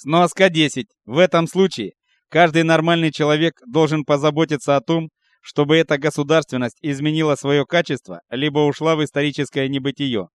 Сноска 10. В этом случае каждый нормальный человек должен позаботиться о том, чтобы эта государственность изменила свое качество, либо ушла в историческое небытие.